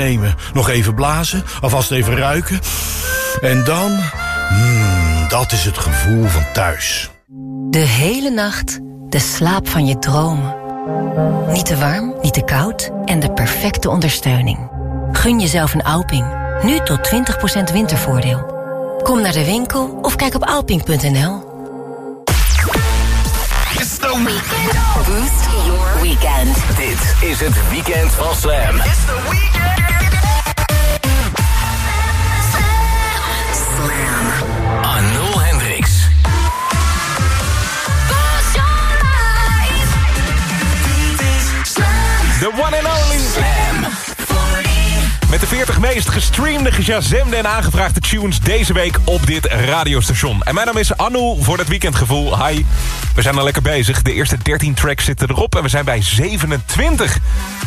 nemen. Nog even blazen, alvast even ruiken. En dan... Mmm, dat is het gevoel van thuis. De hele nacht de slaap van je dromen. Niet te warm, niet te koud en de perfecte ondersteuning. Gun jezelf een Alping. Nu tot 20% wintervoordeel. Kom naar de winkel of kijk op alping.nl. Boost your weekend. Dit is het weekend van Slam. It's the weekend. Slam. Anul Hendricks. Close your eyes. Slam. The one and only. Slam. 40. Met de 40 meest gestreamde, gejazemde en aangevraagde tunes deze week op dit radiostation. En mijn naam is Anu voor het weekendgevoel. Hi, we zijn al lekker bezig. De eerste 13 tracks zitten erop en we zijn bij 27.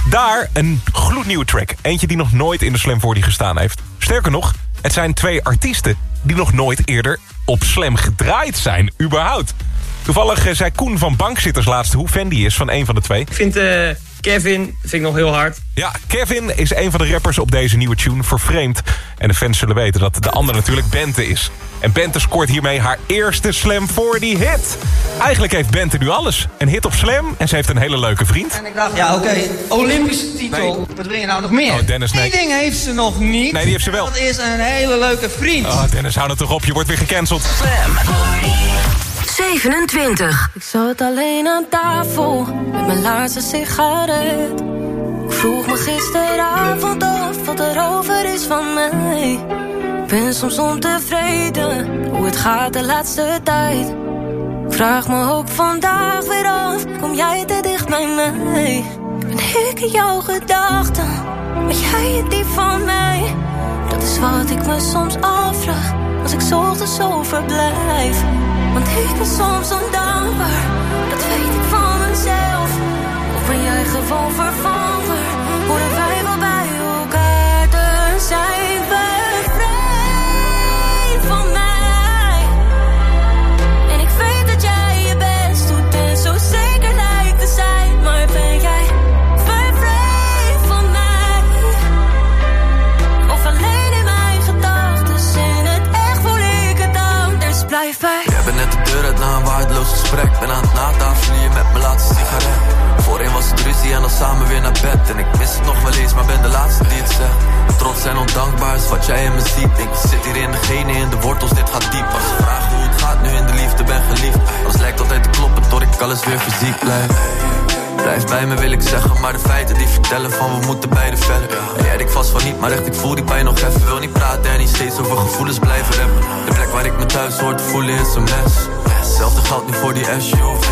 Daar een gloednieuwe track. Eentje die nog nooit in de Slam 40 gestaan heeft. Sterker nog, het zijn twee artiesten die nog nooit eerder op Slam gedraaid zijn, überhaupt. Toevallig eh, zei Koen van Bankzitters laatst hoe fan die is van een van de twee. Ik vind eh, Kevin vind ik nog heel hard. Ja, Kevin is een van de rappers op deze nieuwe tune, Vervreemd. En de fans zullen weten dat de ander natuurlijk Bente is. En Bente scoort hiermee haar eerste Slam 40 hit. Eigenlijk heeft Bente nu alles. Een hit op Slam en ze heeft een hele leuke vriend. En ik dacht, ja oké, Olympische titel. Wat wil je nou nog meer? Oh, Dennis, nee. Die ding heeft ze nog niet. Nee, die heeft ze wel. Dat is een hele leuke vriend. Oh, Dennis, hou het toch op, je wordt weer gecanceld. Slam. 27. Ik zat alleen aan tafel met mijn laatste sigaret. Ik vroeg me gisteravond af wat er over is van mij. Ik ben soms ontevreden hoe het gaat de laatste tijd. Ik vraag me ook vandaag weer af, kom jij te dicht bij mij? Ben ik in jouw gedachten, maar jij die van mij? Dat is wat ik me soms afvraag, als ik ochtends zo verblijf. Want ik ben soms ondankbaar, dat weet ik van mezelf. Of ben jij gewoon vervanger? Wij gesprek. Ben aan het natafelen met mijn laatste sigaret. Voorheen was het ruzie en dan samen weer naar bed. En ik mis het nog wel eens, maar ben de laatste die het zegt. Trots en ondankbaar is wat jij in me ziet. Ik zit hier in de in de wortels, dit gaat diep. Als ze vragen hoe het gaat, nu in de liefde ben geliefd. Alles lijkt altijd te kloppen, tot ik alles weer fysiek blijf. Blijf bij me wil ik zeggen, maar de feiten die vertellen van we moeten beide verder. Jij denkt vast van niet, maar echt ik voel die pijn nog even. Wil niet praten en niet steeds over gevoelens blijven rappen. De plek waar ik me thuis hoor te voelen is een mes. Hetzelfde geldt nu voor die SUV.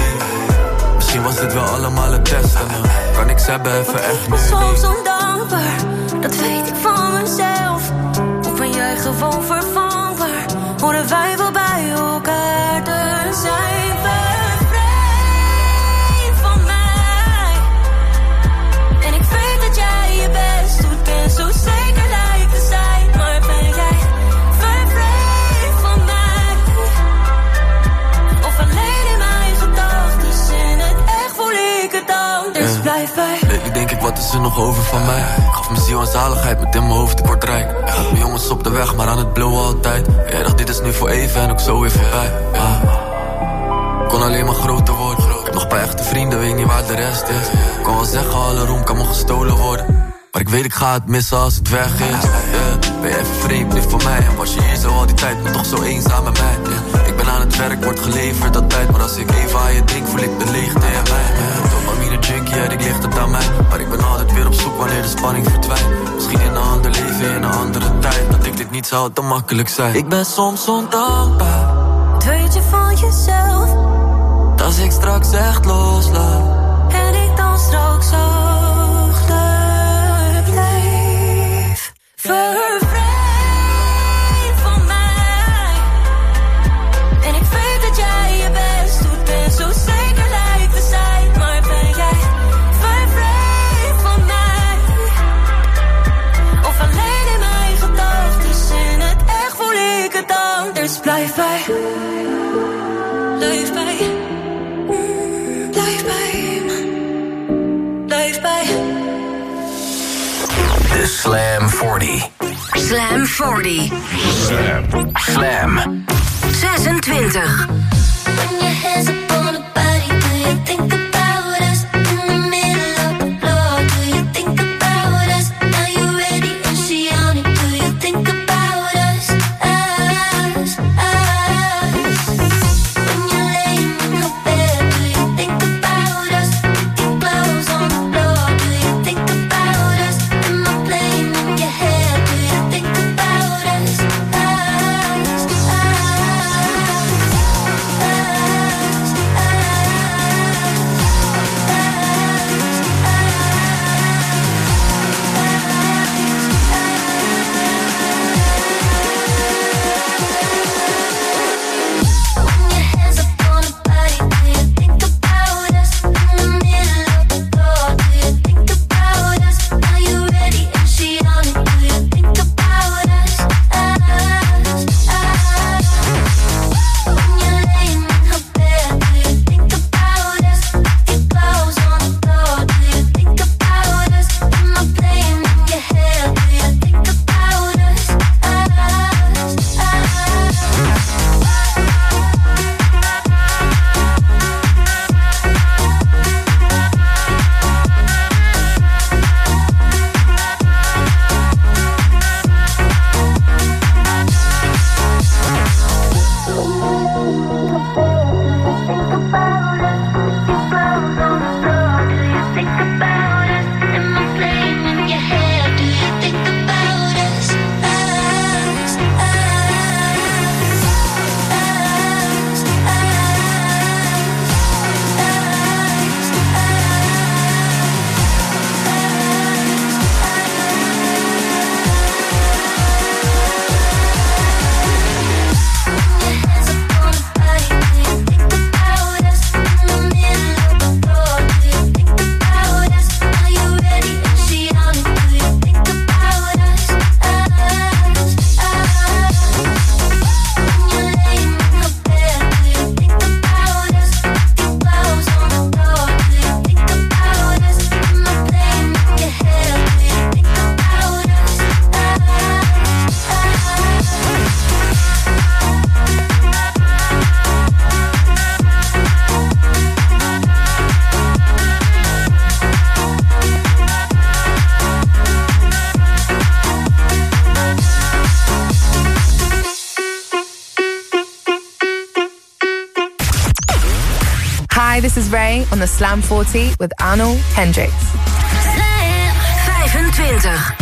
Misschien was dit wel allemaal een test en kan ik ze hebben even echt nu ben soms ondankbaar, dat weet ik van mezelf. Of ben jij gewoon vervangbaar? Horen wij wel bij elkaar te zijn? Bevrijd Blijf. Lately denk ik, wat is er nog over van mij? Ik gaf mijn ziel aan zaligheid, met in mijn hoofd, ik word rijk. Had mijn jongens op de weg, maar aan het blowen altijd. Jij dacht, dit is nu voor even en ook zo weer voorbij. Ah. Kon alleen maar groter worden. Ik heb nog paar echte vrienden, weet niet waar de rest is. Ik kon wel zeggen, alle roem kan me gestolen worden. Maar ik weet, ik ga het missen als het weg is. Yeah. Ben je even vreemd nu voor mij? En was je hier zo al die tijd, maar toch zo eenzaam met mij? Ik ben aan het werk, wordt geleverd altijd. Maar als ik even aan je denk, voel ik de leegte in mij. Ja, die ligt het aan mij. Maar ik ben altijd weer op zoek wanneer de spanning verdwijnt. Misschien in een ander leven, in een andere tijd. Dat ik dit niet zou te makkelijk zijn. Ik ben soms ondankbaar. Wat weet je van jezelf? Als ik straks echt loslaat. En ik dan straks achter blijf. Vervreemd Blijf bij, Blijf bij, blijf bij, blijf bij. De Slam 40. Slam 40. Slam. Slam. 26. This is Ray on the Slam 40 with Arnold Hendricks. 25.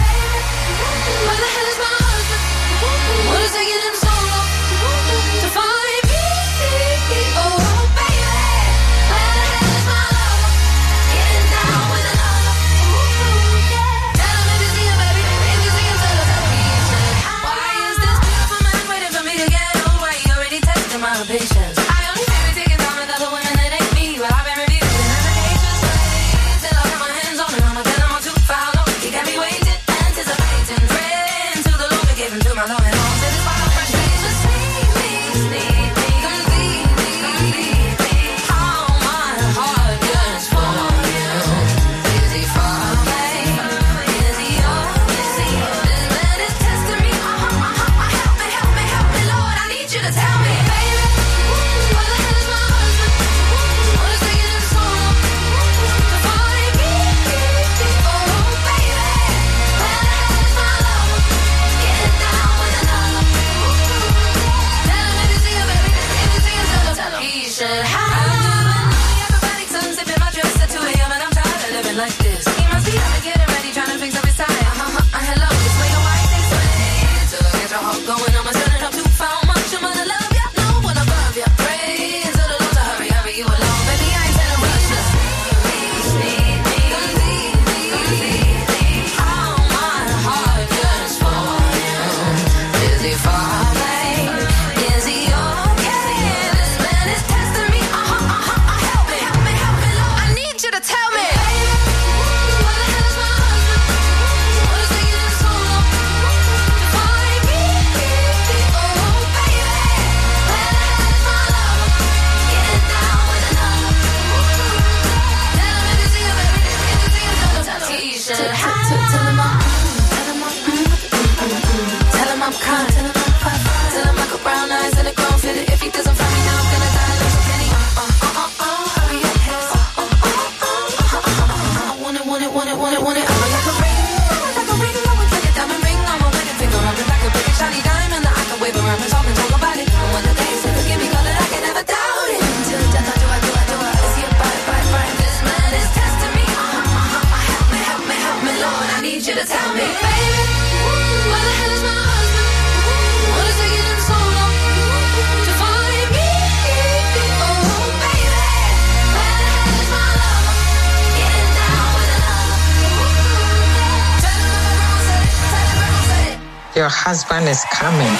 Your husband is coming.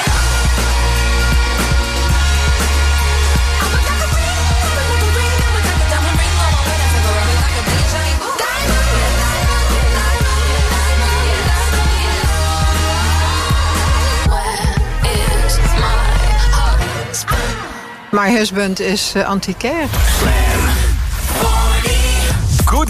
My husband is uh, antiquair.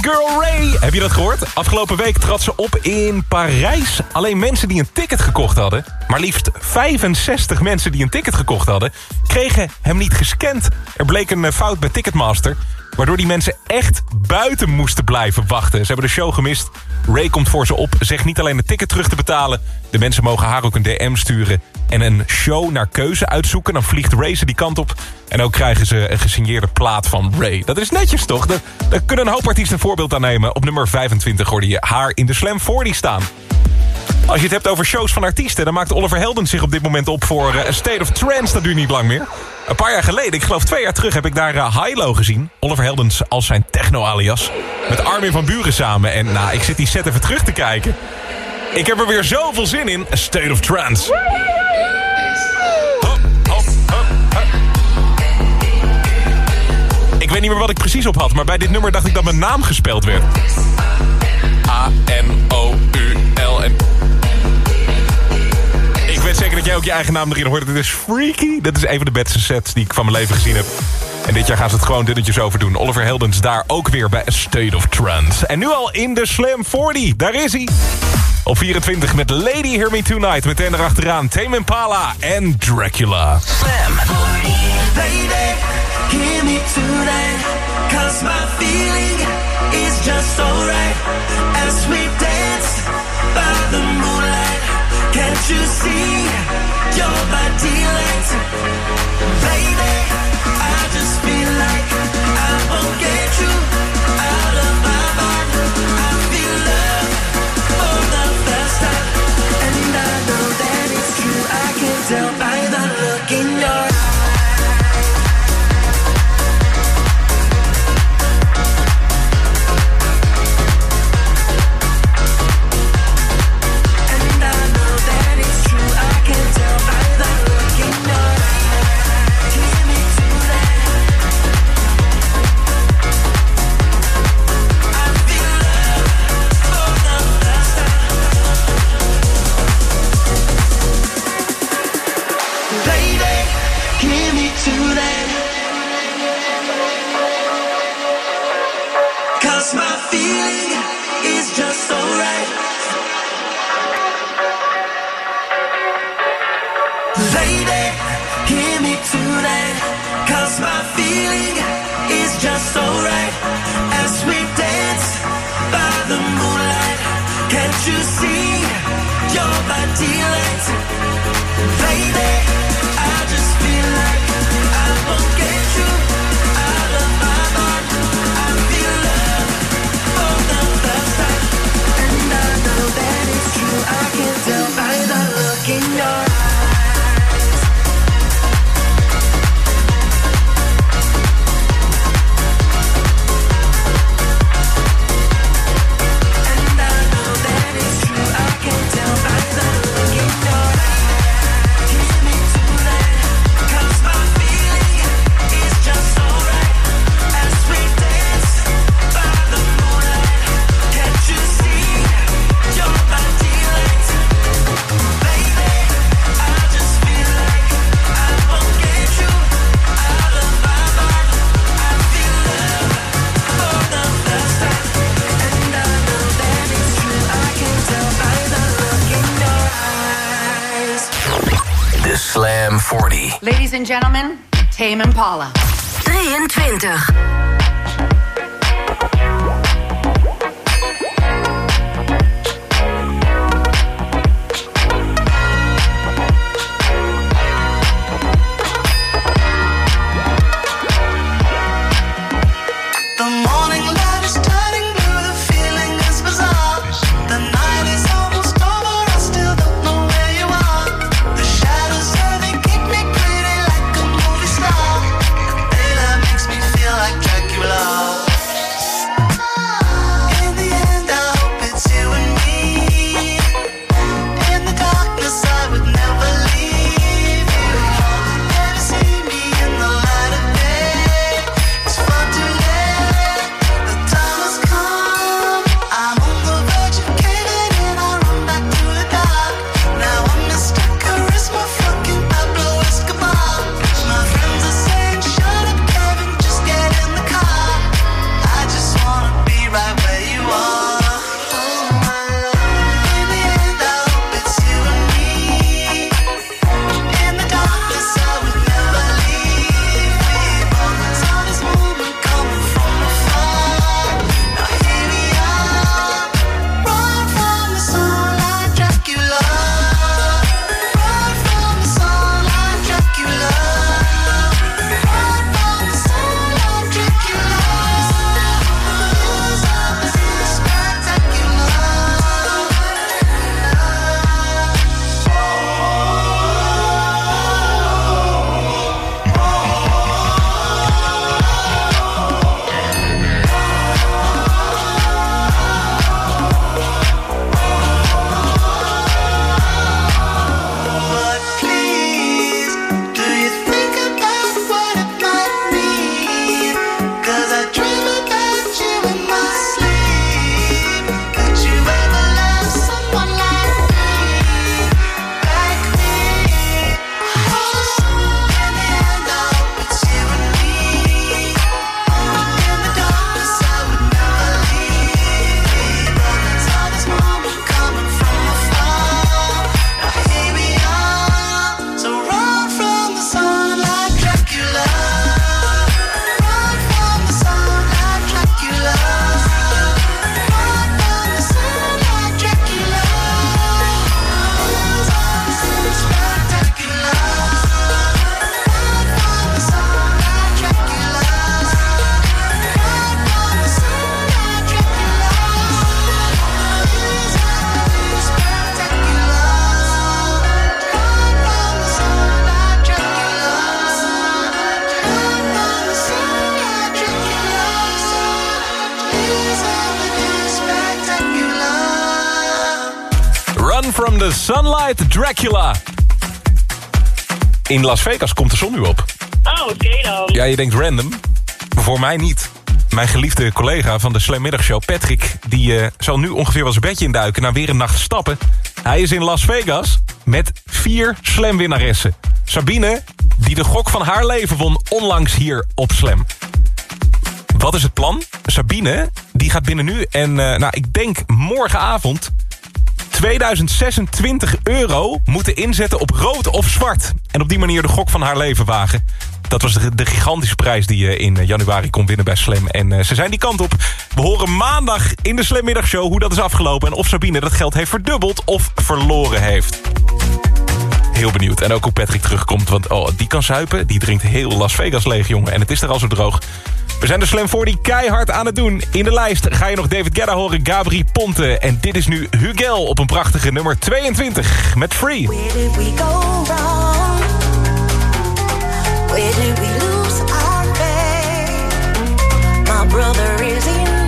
Girl Ray, heb je dat gehoord? Afgelopen week trad ze op in Parijs. Alleen mensen die een ticket gekocht hadden... maar liefst 65 mensen die een ticket gekocht hadden... kregen hem niet gescand. Er bleek een eh, fout bij Ticketmaster... waardoor die mensen echt buiten moesten blijven wachten. Ze hebben de show gemist. Ray komt voor ze op, zegt niet alleen het ticket terug te betalen... de mensen mogen haar ook een DM sturen... en een show naar keuze uitzoeken. Dan vliegt Ray ze die kant op... En ook krijgen ze een gesigneerde plaat van Ray. Dat is netjes toch? Daar, kunnen een hoop artiesten een voorbeeld aan nemen. Op nummer 25 hoorde je haar in de Slam 40 staan. Als je het hebt over shows van artiesten... dan maakt Oliver Helden zich op dit moment op voor A State of Trance. Dat duurt niet lang meer. Een paar jaar geleden, ik geloof twee jaar terug... heb ik daar uh, Hilo gezien. Oliver Heldens als zijn techno-alias. Met Armin van Buren samen. En nou, ik zit die set even terug te kijken. Ik heb er weer zoveel zin in. State of Trance. Ik weet niet meer wat ik precies op had... maar bij dit nummer dacht ik dat mijn naam gespeld werd. A-N-O-U-L-N. Ik weet zeker dat jij ook je eigen naam erin hoort. Dit is freaky. Dat is een van de beste sets die ik van mijn leven gezien heb. En dit jaar gaan ze het gewoon dunnetjes over doen. Oliver Heldens daar ook weer bij A State of Trance. En nu al in de Slam 40. Daar is hij. Op 24 met Lady Hear Me Tonight. Meteen erachteraan Tame Impala en Dracula. Lady, hear me tonight, cause my feeling is just so right. As we dance by the you see your body light? Lady, I just feel like I won't get you out of my mind. I feel love for the first time, and I know that it's true. I can tell by the look in your eyes. Slam 40. Ladies and gentlemen, Tame Impala. 23. Sunlight, Dracula. In Las Vegas komt de zon nu op. Oh, oké dan. Ja, je denkt random, voor mij niet. Mijn geliefde collega van de Slam Middagshow, Patrick... die eh, zal nu ongeveer wel zijn bedje induiken na weer een nacht stappen. Hij is in Las Vegas met vier Slam-winnaressen. Sabine, die de gok van haar leven won onlangs hier op Slam. Wat is het plan? Sabine, die gaat binnen nu en eh, nou, ik denk morgenavond... 2026 euro moeten inzetten op rood of zwart. En op die manier de gok van haar leven wagen. Dat was de, gigantische prijs die je in eh, januari kon winnen bij Slam. En eh, ze zijn die kant op. We horen maandag in de Slam Middagshow hoe dat is afgelopen... en of Sabine dat geld heeft verdubbeld of verloren heeft. Heel benieuwd. En ook hoe Patrick terugkomt. Want oh, die kan zuipen. Die drinkt heel Las Vegas leeg, jongen. En het is er al zo droog. We zijn de Slam 40 keihard aan het doen. In de lijst ga je nog David Guetta horen, Gabri Ponte. En dit is nu Hugel op een prachtige nummer 22 met Free. Where we lose our? My brother is in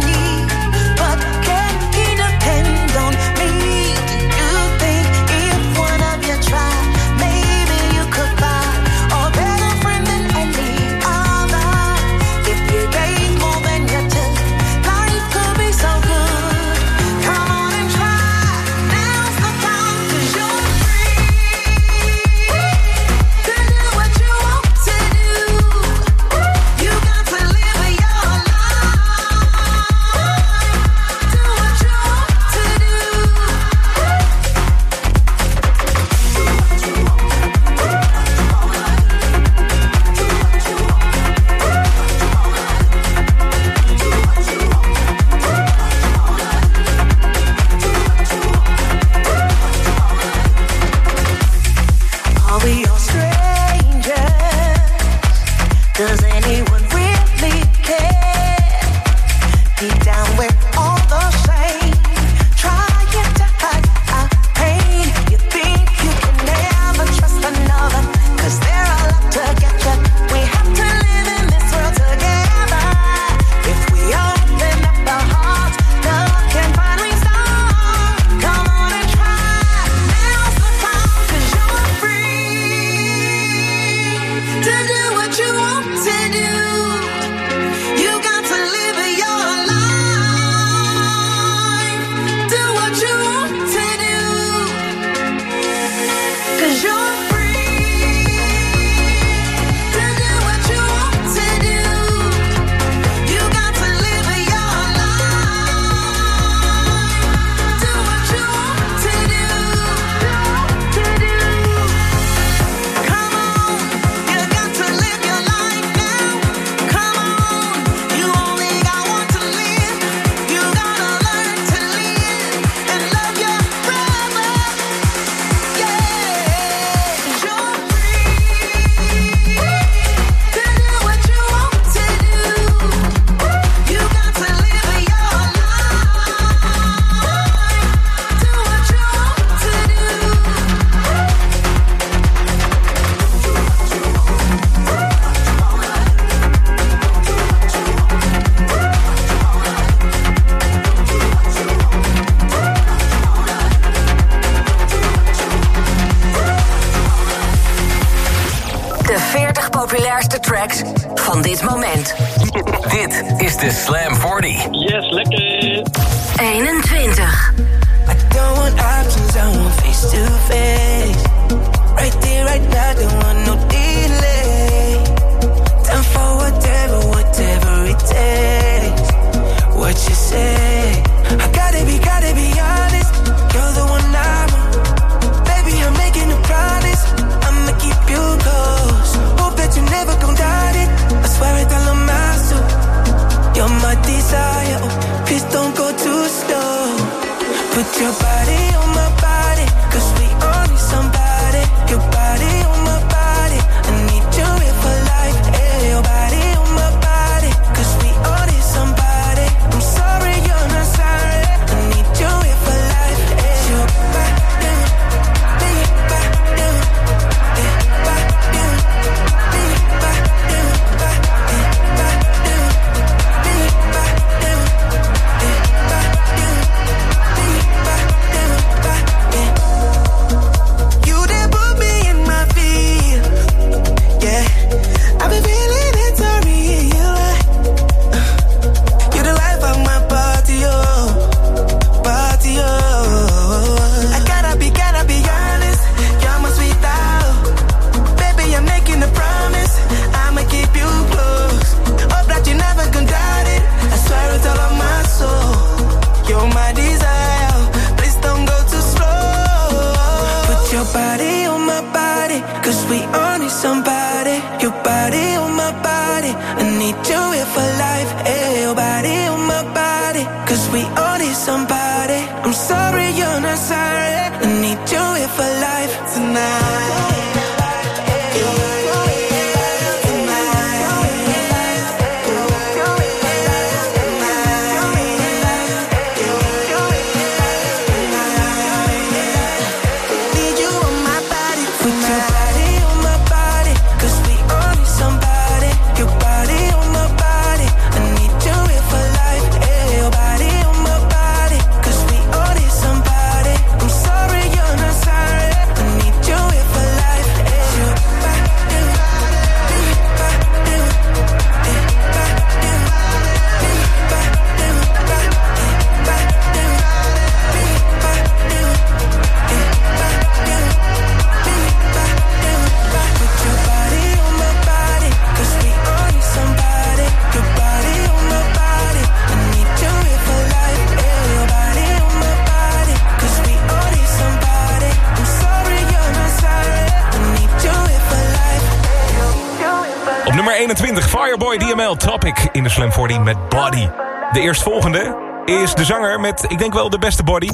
in de Slam 40 met Body. De eerstvolgende is de zanger met, ik denk wel, de beste body.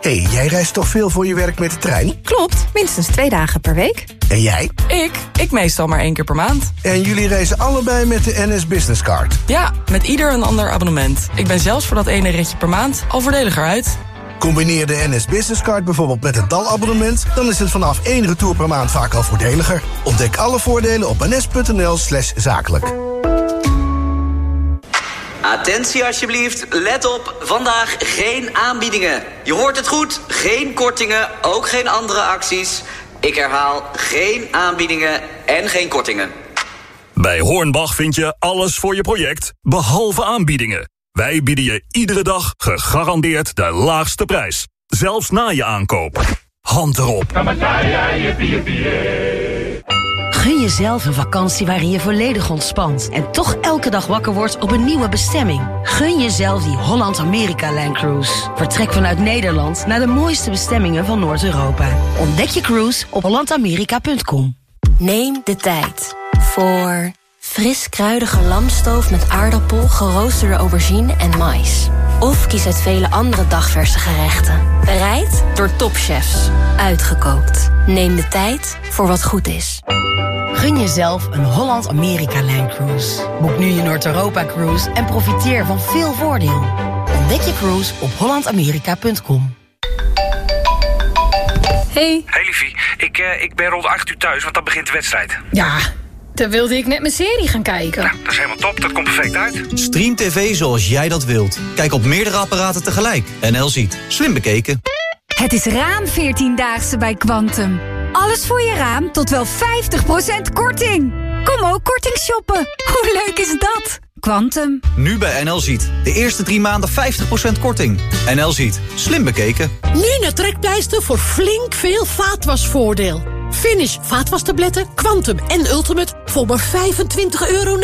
Hey, jij reist toch veel voor je werk met de trein? Klopt, minstens twee dagen per week. En jij? Ik? Ik meestal maar één keer per maand. En jullie reizen allebei met de NS Business Card. Ja, met ieder een ander abonnement. Ik ben zelfs voor dat ene ritje per maand al voordeliger uit. Combineer de NS Business Card bijvoorbeeld met het DAL-abonnement... dan is het vanaf één retour per maand vaak al voordeliger. Ontdek alle voordelen op ns.nl slash zakelijk. Attentie alsjeblieft, let op, vandaag geen aanbiedingen. Je hoort het goed, geen kortingen, ook geen andere acties. Ik herhaal, geen aanbiedingen en geen kortingen. Bij Hornbach vind je alles voor je project, behalve aanbiedingen. Wij bieden je iedere dag gegarandeerd de laagste prijs. Zelfs na je aankoop. Hand erop. Gun jezelf een vakantie waarin je volledig ontspant en toch elke dag wakker wordt op een nieuwe bestemming. Gun jezelf die Holland-Amerika-Line Cruise. Vertrek vanuit Nederland naar de mooiste bestemmingen van Noord-Europa. Ontdek je cruise op hollandamerika.com. Neem de tijd voor fris kruidige lamstoof met aardappel, geroosterde aubergine en mais. Of kies uit vele andere dagverse gerechten. Bereid door topchefs. Uitgekookt. Neem de tijd voor wat goed is. Gun jezelf een Holland-Amerika-Line Cruise. Boek nu je Noord-Europa-cruise en profiteer van veel voordeel. Ontdek je cruise op hollandamerika.com. Hey. Hey liefie, ik, eh, ik ben rond 8 uur thuis, want dan begint de wedstrijd. Ja, dan wilde ik net mijn serie gaan kijken. Dat is helemaal top, dat komt perfect uit. Stream TV zoals jij dat wilt. Kijk op meerdere apparaten tegelijk. NL ziet. Slim bekeken. Het is raam 14-daagse bij Quantum. Alles voor je raam tot wel 50% korting. Kom ook korting shoppen. Hoe leuk is dat? Quantum. Nu bij NL ziet. De eerste drie maanden 50% korting. NL ziet. Slim bekeken. Nu naar Trekpleister voor flink veel vaatwasvoordeel. Finish vaatwastabletten, Quantum en Ultimate voor maar 25,99 euro.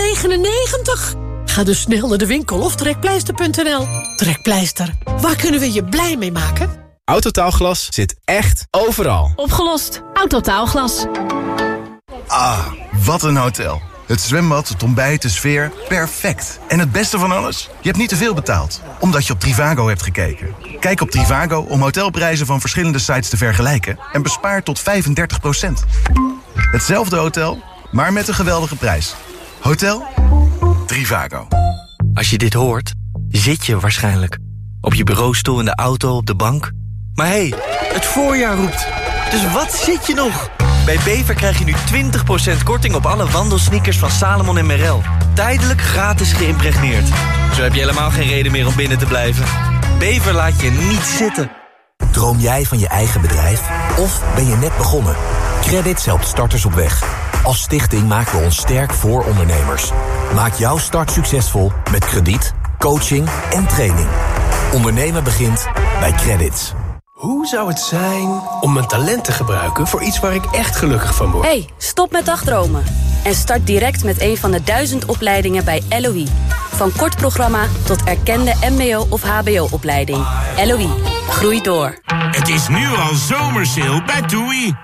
Ga dus snel naar de winkel of trekpleister.nl. Trekpleister, waar kunnen we je blij mee maken? Autotaalglas zit echt overal. Opgelost. Autotaalglas. Ah, wat een hotel. Het zwembad, het ontbijt, de sfeer, perfect. En het beste van alles? Je hebt niet te veel betaald, omdat je op Trivago hebt gekeken. Kijk op Trivago om hotelprijzen van verschillende sites te vergelijken... en bespaar tot 35% Hetzelfde hotel, maar met een geweldige prijs. Hotel Trivago. Als je dit hoort, zit je waarschijnlijk. Op je bureaustoel, in de auto, op de bank. Maar hé, hey, het voorjaar roept. Dus wat zit je nog? Bij Bever krijg je nu 20% korting op alle wandelsneakers van Salomon en Merrell. Tijdelijk gratis geïmpregneerd. Zo heb je helemaal geen reden meer om binnen te blijven. Bever laat je niet zitten. Droom jij van je eigen bedrijf? Of ben je net begonnen? Credits helpt starters op weg. Als stichting maken we ons sterk voor ondernemers. Maak jouw start succesvol met krediet, coaching en training. Ondernemen begint bij Credits. Hoe zou het zijn om mijn talent te gebruiken voor iets waar ik echt gelukkig van word? hey, stop met dagdromen. En start direct met een van de duizend opleidingen bij LOE. Van kort programma tot erkende mbo- of hbo-opleiding. LOE, groei door. Het is nu al zomersale bij TUI.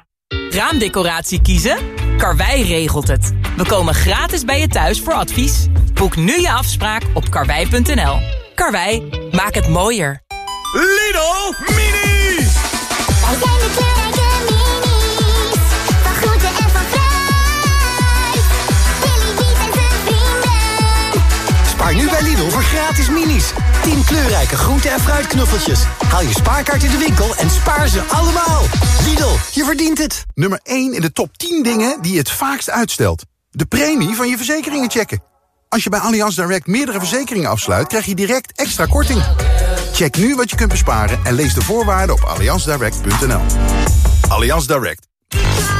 Raamdecoratie kiezen? Karwei regelt het. We komen gratis bij je thuis voor advies. Boek nu je afspraak op karwei.nl. Karwei, maak het mooier. Lidl Mini! Wij zijn de kleurrijke minis. Voor gratis minis. 10 kleurrijke groente- en fruitknuffeltjes. Haal je spaarkaart in de winkel en spaar ze allemaal. Lidl, je verdient het. Nummer 1 in de top 10 dingen die je het vaakst uitstelt. De premie van je verzekeringen checken. Als je bij Allianz Direct meerdere verzekeringen afsluit... krijg je direct extra korting. Check nu wat je kunt besparen en lees de voorwaarden op allianzdirect.nl. Allianz Direct.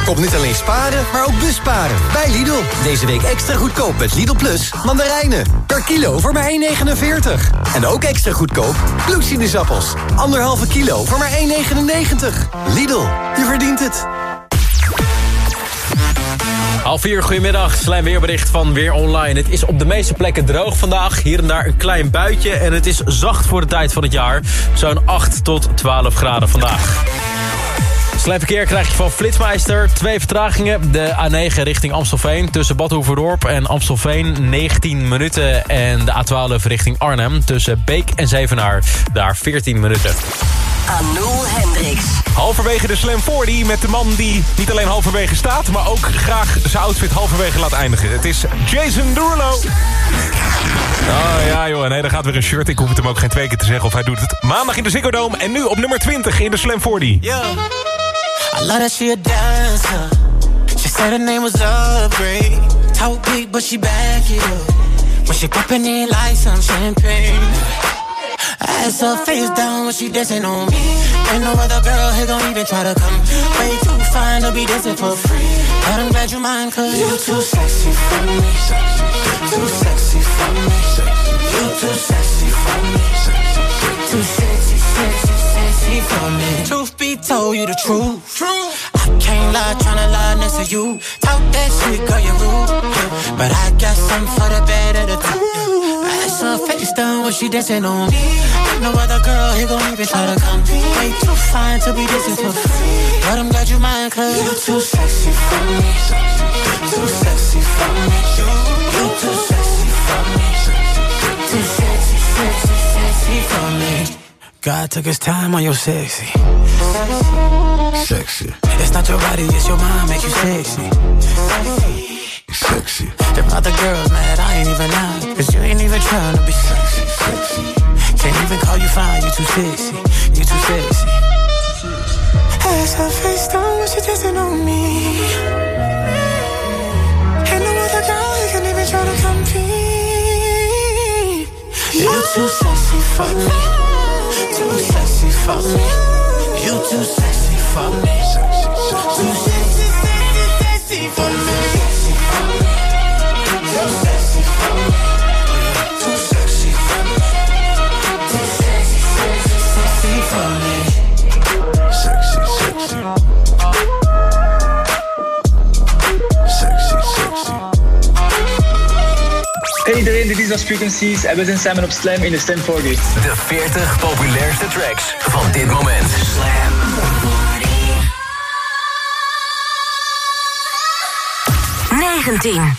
Kom niet alleen sparen, maar ook busparen. Bij Lidl. Deze week extra goedkoop met Lidl Plus mandarijnen. Per kilo voor maar 1,49. En ook extra goedkoop bloedsinusappels. Anderhalve kilo voor maar 1,99. Lidl, je verdient het. Half vier, goedemiddag. Slijm weerbericht van Weer Online. Het is op de meeste plekken droog vandaag. Hier en daar een klein buitje. En het is zacht voor de tijd van het jaar. Zo'n 8 tot 12 graden vandaag. Slijmverkeer krijg je van Flitsmeister. Twee vertragingen. De A9 richting Amstelveen. Tussen Bad Hoeverdorp en Amstelveen 19 minuten. En de A12 richting Arnhem. Tussen Beek en Zevenaar. Daar 14 minuten. Anul Hendricks. Halverwege de Slam 40 met de man die niet alleen halverwege staat... maar ook graag zijn outfit halverwege laat eindigen. Het is Jason Derulo. Oh ja joh, nee, daar gaat weer een shirt. Ik hoef het hem ook geen twee keer te zeggen of hij doet het. Maandag in de Ziggo Dome en nu op nummer 20 in de Slam 40. Yeah. I love that she a dancer. She said her name was Upgrade. Talk big, but she back it up. When she popping it like some champagne. Ass her face down when she dancing on me. Ain't no other girl here gon' even try to come. Way too fine to be dancing for free. But I'm glad you mind, cause you too sexy for me. Too sexy for me. You too sexy for me. Too sexy, sexy, sexy for me. Truth be told, you the truth. I can't lie, tryna lie next to you. Talk that shit, girl, you rude. yeah. But I got something for the better to do. Ass her face down when she dancing on me. Ain't no other girl here gon' even try to come. Way too fine to be dancing for free. But I'm glad you mind, cause you too sexy for me. Too sexy for me. God took his time on your sexy. Sexy. It's not your body, it's your mind make you sexy. Sexy. Them other girls mad, I ain't even out. Cause you ain't even trying to be sexy. sexy. Can't even call you fine, you too sexy. You too sexy. Ass her face down when she dancing on me. Ain't no other girl who can even try to compete. You're too sexy for me. Too sexy for me. You too sexy for me. Too sexy, sexy, sexy for me. Too sexy for me. Lost Frequencies en we zijn samen op Slam in de Slam 40. De 40 populairste tracks van dit moment. Slam. 19.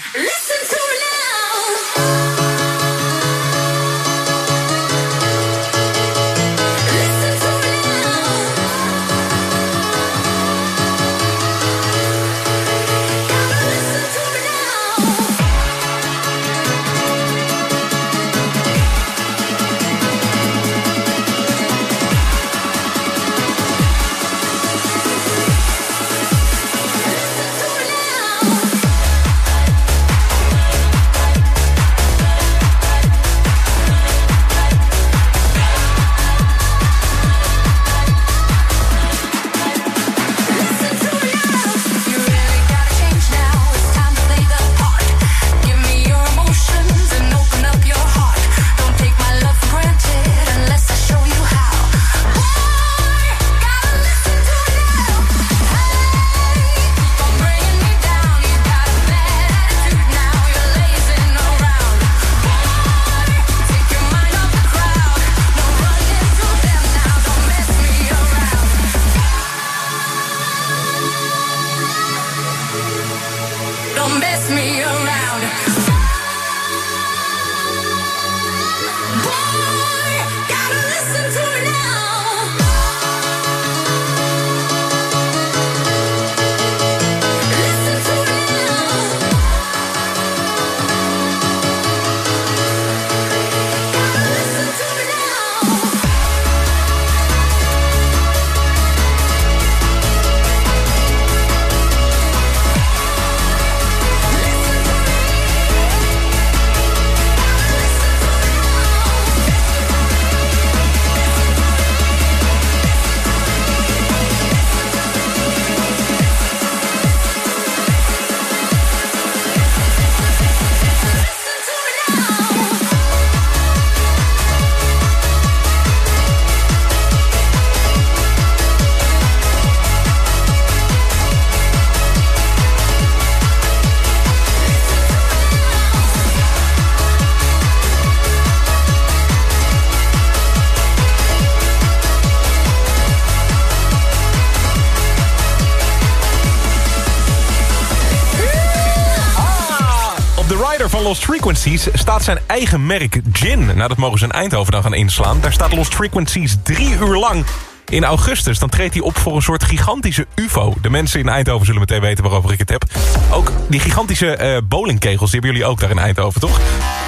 Lost Frequencies staat zijn eigen merk Gin. Nou, dat mogen ze in Eindhoven dan gaan inslaan. Daar staat Lost Frequencies drie uur lang. In augustus dan treedt hij op voor een soort gigantische ufo. De mensen in Eindhoven zullen meteen weten waarover ik het heb. Ook die gigantische eh bowlingkegels, die hebben jullie ook daar in Eindhoven, toch?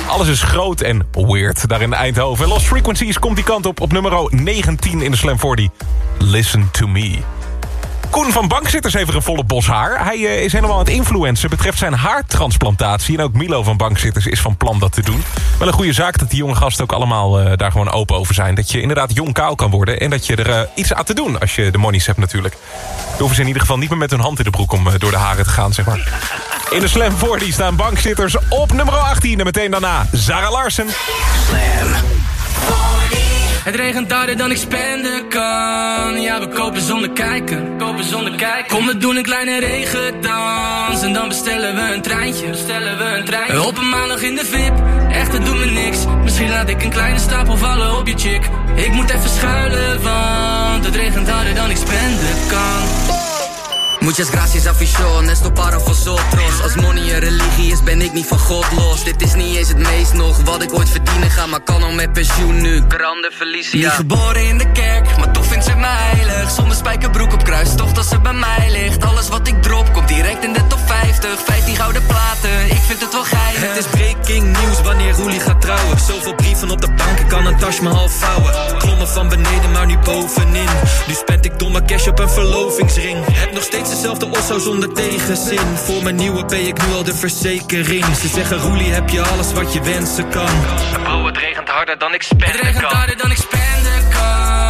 Alles is groot en weird daar in Eindhoven. Lost Frequencies komt die kant op op nummer 19 in de Slam 40. Listen to me. Koen van Bankzitters heeft een volle bos haar. Hij eh, is helemaal aan het influencen betreft zijn haartransplantatie. En ook Milo van Bankzitters is van plan dat te doen. Wel een goede zaak dat die jonge gasten ook allemaal eh, daar gewoon open over zijn. Dat je inderdaad jong kaal kan worden. En dat je er eh, iets aan te doen als je de monies hebt natuurlijk. Dan hoeven ze in ieder geval niet meer met hun hand in de broek om door de haren te gaan, zeg maar. In de Slam 40 staan bankzitters op nummer 18. En meteen daarna Zara Larsen. Het regent harder dan ik spenden kan. Ja, we kopen zonder kijken. Kopen zonder kijken. Kom, we doen een kleine regendans. En dan bestellen we een treintje. Bestellen we een treintje. Op een maandag in de VIP. Echt, het doet me niks. Misschien laat ik een kleine stapel vallen op je chick. Ik moet even schuilen, want het regent harder dan ik spenden kan. Muchas gracias afición, esto para vosotros. Als money een religie is, ben ik niet van God los. Dit is niet eens het meest nog wat ik ooit verdienen ga Maar kan al met pensioen nu, grande Felicia Niet geboren in de kerk, maar toch vindt ze mij heilig Zonder spijkerbroek op kruis, toch dat ze bij mij ligt. Alles wat ik drop, komt direct in de top 50 15 gouden platen, ik vind het wel geinig. Het is breaking news wanneer Roelie gaat trouwen. Zoveel brieven op de bank, ik kan een tas me half vouwen. Klommen van beneden, maar nu bovenin. Nu spend ik domme cash op een verlovingsring. Heb nog steeds dezelfde osso zonder tegenzin. Voor mijn nieuwe ben ik nu al de verzekering. Ze zeggen Roelie, heb je alles wat je wensen kan? Bro, het regent harder dan ik spenden kan. Het regent harder dan ik spenden kan.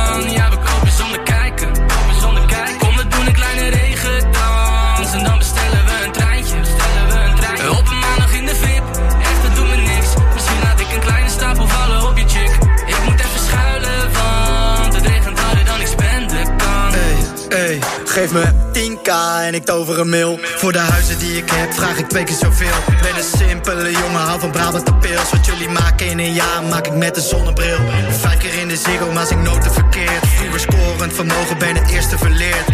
Geef me 10k en ik tover een mil. Voor de huizen die ik heb vraag ik twee keer zoveel. Ben een simpele jongen, hou van Brabant de pils. Wat jullie maken in een jaar maak ik met een zonnebril. Vijf keer in de ziggo, maar zing noten verkeerd. Vroeger scorend vermogen, ben het eerste verleerd.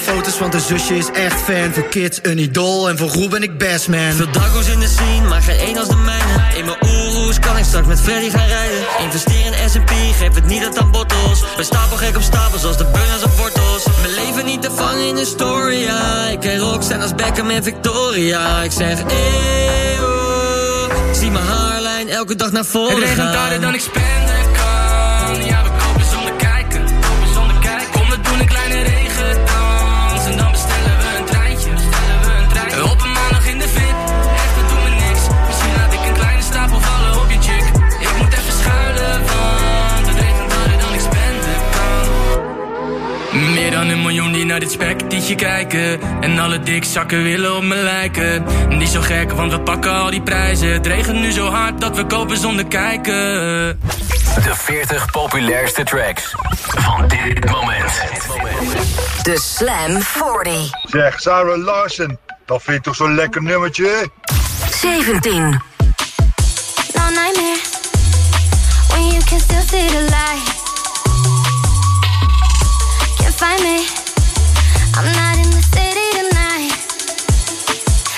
Foto's, want de zusje is echt fan. Voor kids een idool en voor Roel ben ik best man. Veel dago's in de scene, maar geen één als de mijne. In mijn oeroes kan ik straks met Freddy gaan rijden. Investeer in S&P, geef het niet uit aan bottles Ben stapel gek op stapels als de burners op wortels. Mijn leven niet te vangen in de story, ja. Ik ken rockstaan als Beckham en Victoria. Ik zeg eeuw Zie mijn haarlijn elke dag naar voren Het regent harder dan ik spenden kan. Ja, naar dit spektietje kijken. En alle dikzakken willen op me lijken. Niet zo gek, want we pakken al die prijzen. Het regent nu zo hard dat we kopen zonder kijken. De 40 populairste tracks van dit moment. De Slam 40. Zeg, Sarah Larsen, dat vind je toch zo'n lekker nummertje? 17. No nightmare when you can still see the light. Can't find me. I'm not in the city tonight.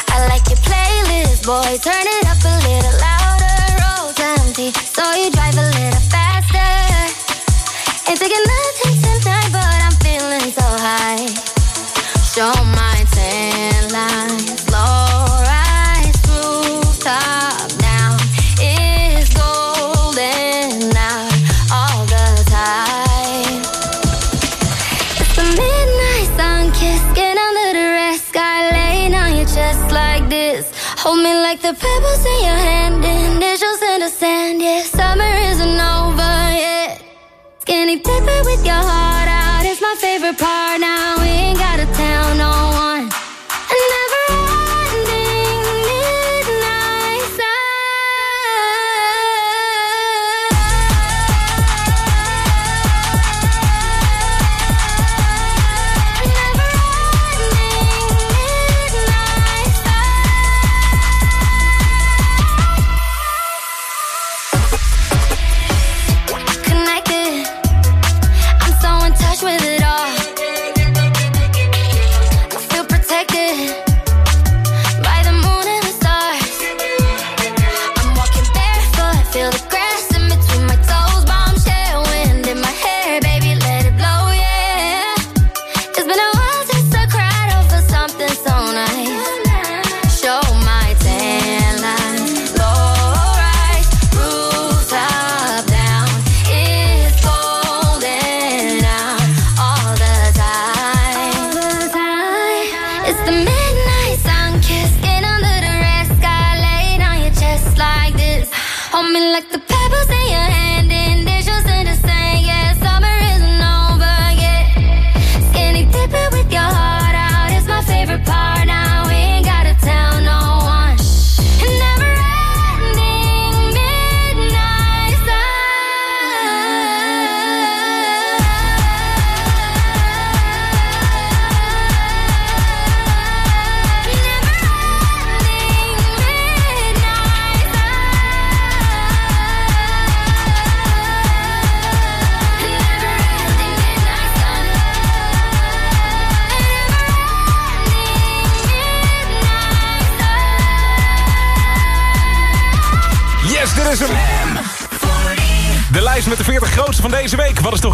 I like your play boy, turn it up a little louder. Roads empty, so you drive a little faster. Ain't thinking nothing but I'm feeling so high. Show lines, favorite part. Now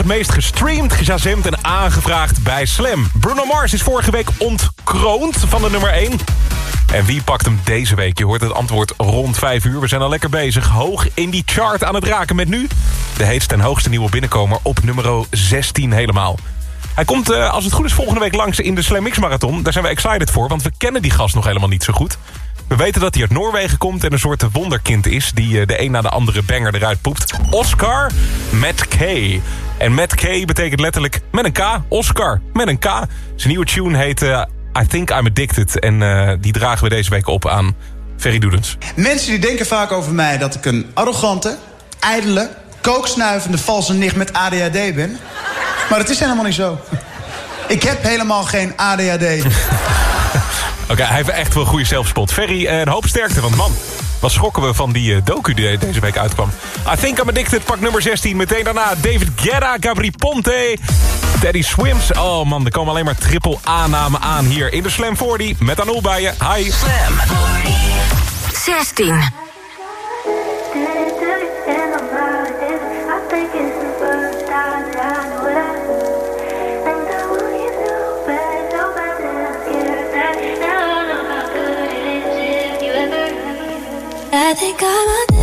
meest gestreamd, gezazemd en aangevraagd bij Slam? Bruno Mars is vorige week ontkroond van de nummer 1. En wie pakt hem deze week? Je hoort het antwoord rond 5 uur. We zijn al lekker bezig. Hoog in die chart aan het raken met nu... de heetste en hoogste nieuwe binnenkomer op nummer 16 helemaal. Hij komt, eh, als het goed is, volgende week langs in de Slam Mix Marathon. Daar zijn we excited voor, want we kennen die gast nog helemaal niet zo goed. We weten dat hij uit Noorwegen komt en een soort wonderkind is... die eh, de een na de andere banger eruit poept. Oscar met K. En met K betekent letterlijk met een K. Oscar met een K. Zijn nieuwe tune heet eh, I Think I'm Addicted. En eh, die dragen we deze week op aan Ferry Doedens. Mensen die denken vaak over mij dat ik een arrogante, ijdele, kooksnuivende valse nicht met ADHD ben. Maar dat is helemaal niet zo. Ik heb helemaal geen ADHD. Oké, hij heeft echt wel goede zelfspot. Ferry, eh, een hoop sterkte, want man... Wat schrokken we van die eh, docu die deze week uitkwam. I Think I'm Addicted, pak nummer 16. Meteen daarna David Guetta, Gabri Ponte, Teddy Swims. Oh man, er komen alleen maar triple A-namen aan hier in de Slam 40. Met Anoul bij je. Hi. Slam 16. Think I'm addicted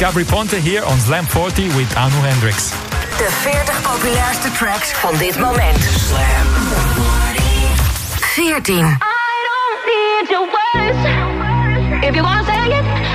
Gabri Ponte hier on Slam 40 with Anu Hendricks. De 40 populairste tracks van dit moment. Slam 14. I don't need your words. If you wanna say it.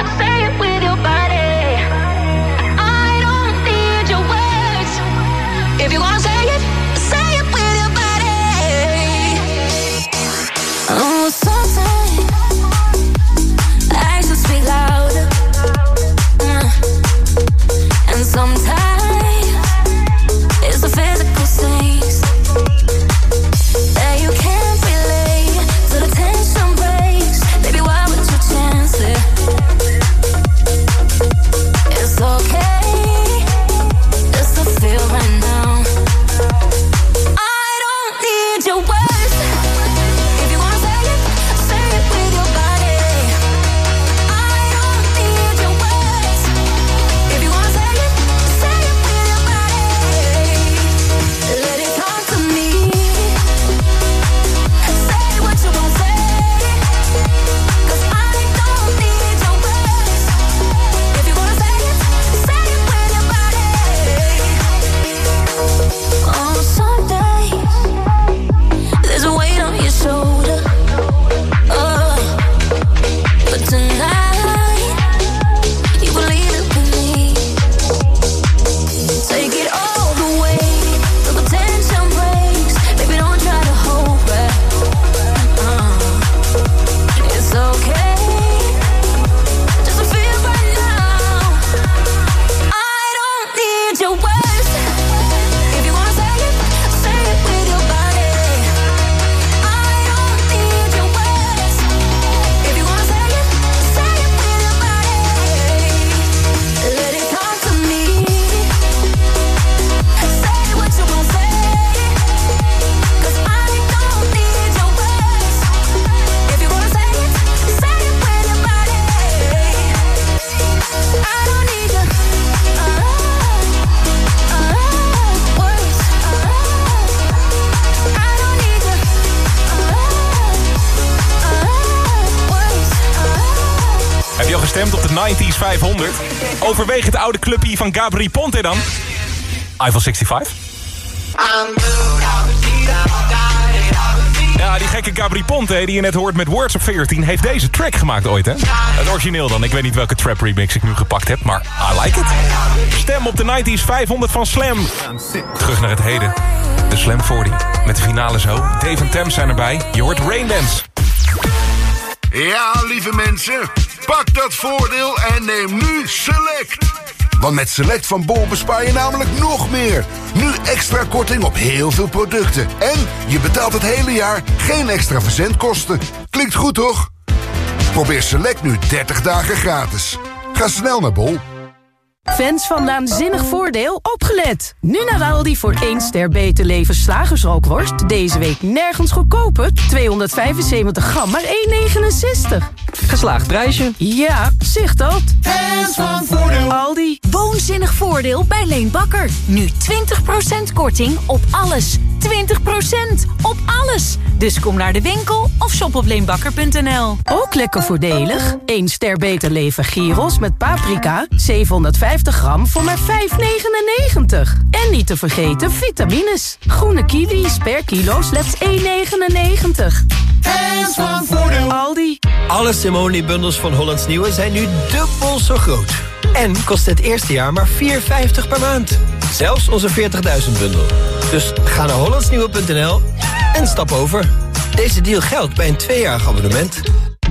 Overweeg het oude clubje van Gabri Ponte dan. Eiffel 65. Ja, die gekke Gabri Ponte die je net hoort met Words of 14... heeft deze track gemaakt ooit, hè? Het origineel dan. Ik weet niet welke trap remix ik nu gepakt heb, maar I like it. Stem op de 90s 500 van Slam. Terug naar het heden. De Slam 40. Met de finale zo. Dave en Tem zijn erbij. Je hoort Raindance. Ja, lieve mensen, pak dat voordeel en neem nu Select. Want met Select van Bol bespaar je namelijk nog meer. Nu extra korting op heel veel producten. En je betaalt het hele jaar geen extra verzendkosten. Klinkt goed, toch? Probeer Select nu 30 dagen gratis. Ga snel naar Bol. Fans van Naanzinnig Voordeel, opgelet! Nu naar Aldi voor 1 ster beter leven slagersrookworst. Deze week nergens goedkoper. 275 gram, maar 1,69. Geslaagd prijsje. Ja, zicht dat. Fans van Voordeel. Aldi. Woonzinnig voordeel bij Leen Bakker. Nu 20% korting op alles. 20% op alles. Dus kom naar de winkel of shop op leenbakker.nl. Ook lekker voordelig. 1 ster beter leven gyros met paprika. 750 gram voor maar 5,99. En niet te vergeten vitamines. Groene kiwis per kilo slechts 1,99. Fans van Voordeel. Aldi. Alle Simone-bundels van Hollands Nieuwe zijn nu dubbel zo groot. En kost het eerste jaar maar 4,50 per maand. Zelfs onze 40.000 bundel. Dus ga naar hollandsnieuwe.nl en stap over. Deze deal geldt bij een tweejarig abonnement.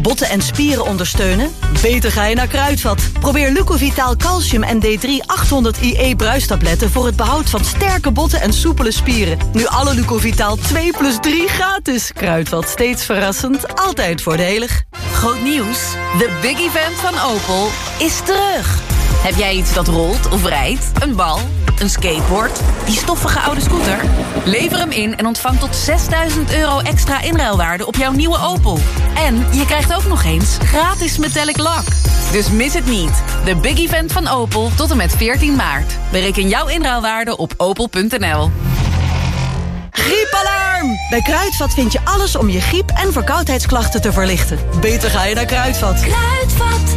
Botten en spieren ondersteunen? Beter ga je naar Kruidvat. Probeer Lucovitaal Calcium en D3 800 IE bruistabletten... voor het behoud van sterke botten en soepele spieren. Nu alle Lucovitaal 2 plus 3 gratis. Kruidvat, steeds verrassend, altijd voordelig. Groot nieuws. De big event van Opel is terug. Heb jij iets dat rolt of rijdt? Een bal? Een skateboard? Die stoffige oude scooter? Lever hem in en ontvang tot 6000 euro extra inruilwaarde op jouw nieuwe Opel. En je krijgt ook nog eens gratis metallic lak. Dus mis het niet. De big event van Opel tot en met 14 maart. Bereken jouw inruilwaarde op opel.nl. Griepalarm! Bij Kruidvat vind je alles om je griep- en verkoudheidsklachten te verlichten. Beter ga je naar Kruidvat. Kruidvat,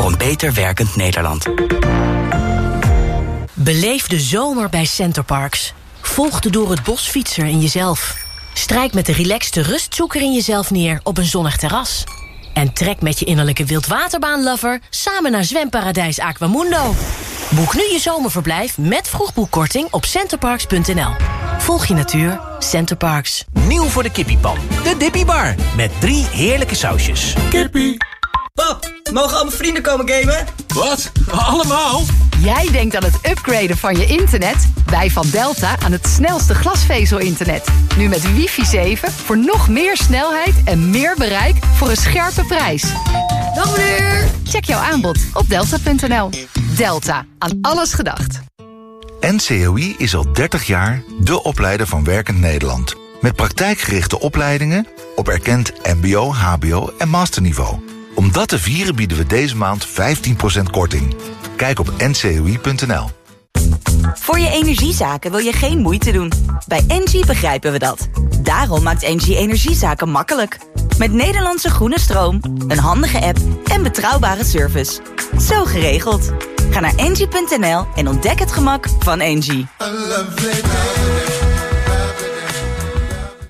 voor een beter werkend Nederland. Beleef de zomer bij Centerparks. Volg de door het bos fietser in jezelf. Strijk met de relaxte rustzoeker in jezelf neer op een zonnig terras. En trek met je innerlijke wildwaterbaanlover samen naar zwemparadijs Aquamundo. Boek nu je zomerverblijf met vroegboekkorting op centerparks.nl. Volg je natuur, Centerparks. Nieuw voor de kippiepan. De Dippy Bar. Met drie heerlijke sausjes. Kippie. Pap, mogen al mijn vrienden komen gamen? Wat? Allemaal? Jij denkt aan het upgraden van je internet? Wij van Delta aan het snelste glasvezel-internet. Nu met wifi 7 voor nog meer snelheid en meer bereik voor een scherpe prijs. Dag meneer! Check jouw aanbod op delta.nl. Delta, aan alles gedacht. NCOI is al 30 jaar de opleider van Werkend Nederland. Met praktijkgerichte opleidingen op erkend mbo, hbo en masterniveau. Om dat te vieren bieden we deze maand 15% korting. Kijk op ncoi.nl. Voor je energiezaken wil je geen moeite doen. Bij Engie begrijpen we dat. Daarom maakt Engie energiezaken makkelijk. Met Nederlandse groene stroom, een handige app en betrouwbare service. Zo geregeld. Ga naar engie.nl en ontdek het gemak van Engie.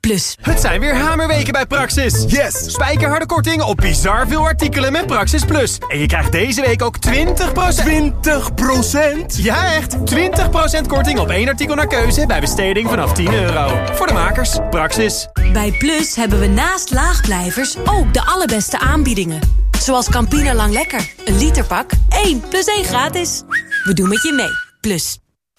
Plus. Het zijn weer hamerweken bij Praxis. Yes! Spijkerharde korting op bizar veel artikelen met Praxis Plus. En je krijgt deze week ook 20%... 20%? Ja, echt! 20% korting op één artikel naar keuze bij besteding vanaf 10 euro. Voor de makers, Praxis. Bij Plus hebben we naast laagblijvers ook de allerbeste aanbiedingen. Zoals Campina Lang Lekker. Een literpak, 1 plus 1 gratis. We doen met je mee. Plus.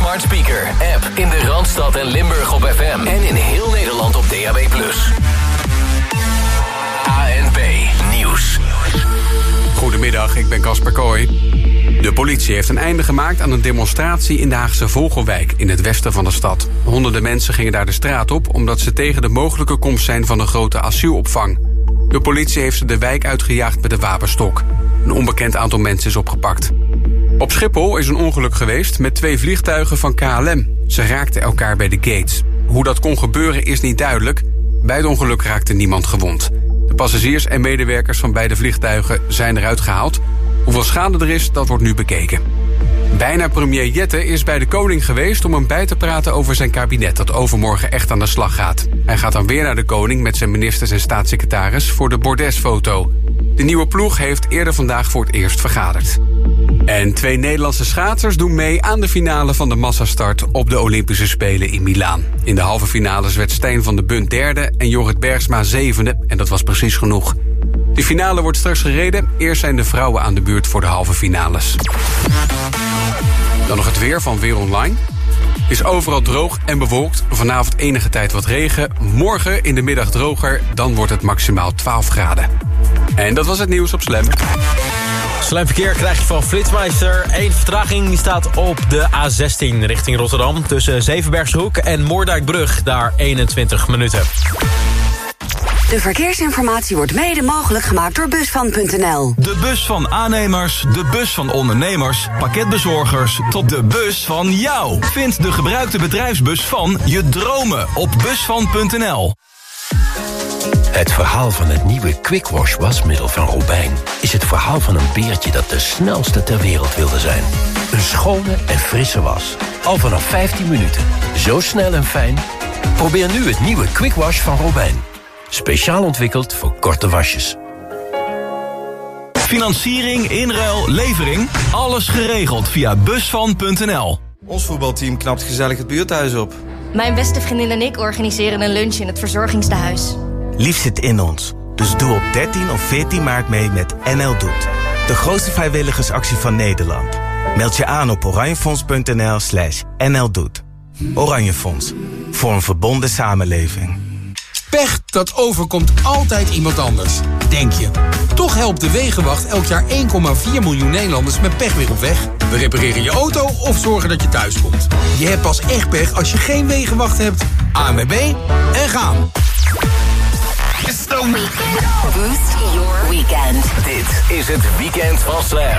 Smart speaker, app in de Randstad en Limburg op FM. En in heel Nederland op DAB+. ANP Nieuws. Goedemiddag, ik ben Casper Kooi. De politie heeft een einde gemaakt aan een demonstratie in de Haagse Vogelwijk in het westen van de stad. Honderden mensen gingen daar de straat op omdat ze tegen de mogelijke komst zijn van een grote asielopvang. De politie heeft ze de wijk uitgejaagd met een wapenstok. Een onbekend aantal mensen is opgepakt. Op Schiphol is een ongeluk geweest met twee vliegtuigen van KLM. Ze raakten elkaar bij de gates. Hoe dat kon gebeuren is niet duidelijk. Bij het ongeluk raakte niemand gewond. De passagiers en medewerkers van beide vliegtuigen zijn eruit gehaald. Hoeveel schade er is, dat wordt nu bekeken. Bijna premier Jette is bij de koning geweest om hem bij te praten over zijn kabinet dat overmorgen echt aan de slag gaat. Hij gaat dan weer naar de koning met zijn ministers en staatssecretaris voor de bordesfoto. De nieuwe ploeg heeft eerder vandaag voor het eerst vergaderd. En twee Nederlandse schaatsers doen mee aan de finale van de massastart op de Olympische Spelen in Milaan. In de halve finales werd Stijn van de Bunt derde en Jorrit Bergsma zevende. En dat was precies genoeg. De finale wordt straks gereden. Eerst zijn de vrouwen aan de beurt voor de halve finales. Dan nog het weer van Weer Online. Is overal droog en bewolkt. Vanavond enige tijd wat regen. Morgen in de middag droger. Dan wordt het maximaal 12 graden. En dat was het nieuws op Slam. Slam verkeer krijg je van Flitsmeister. Eén vertraging die staat op de A16 richting Rotterdam. Tussen Zevenbergshoek en Moordijkbrug. Daar 21 minuten. De verkeersinformatie wordt mede mogelijk gemaakt door Busvan.nl. De bus van aannemers, de bus van ondernemers, pakketbezorgers... tot de bus van jou. Vind de gebruikte bedrijfsbus van je dromen op Busvan.nl. Het verhaal van het nieuwe Quick Wash wasmiddel van Robijn... is het verhaal van een beertje dat de snelste ter wereld wilde zijn. Een schone en frisse was. Al vanaf 15 minuten. Zo snel en fijn. Probeer nu het nieuwe Quick Wash van Robijn. Speciaal ontwikkeld voor korte wasjes. Financiering, inruil, levering. Alles geregeld via Busvan.nl. Ons voetbalteam knapt gezellig het buurthuis op. Mijn beste vriendin en ik organiseren een lunch in het verzorgingstehuis. Lief zit in ons. Dus doe op 13 of 14 maart mee met NL Doet. De grootste vrijwilligersactie van Nederland. Meld je aan op oranjefonds.nl slash NL Doet. Oranje Fonds. Voor een verbonden samenleving. Pech, dat overkomt altijd iemand anders. Denk je. Toch helpt de Wegenwacht elk jaar 1,4 miljoen Nederlanders met pech weer op weg. We repareren je auto of zorgen dat je thuis komt. Je hebt pas echt pech als je geen Wegenwacht hebt. ANWB en gaan. It's the weekend. Boost your weekend. Dit is het weekend van Slam.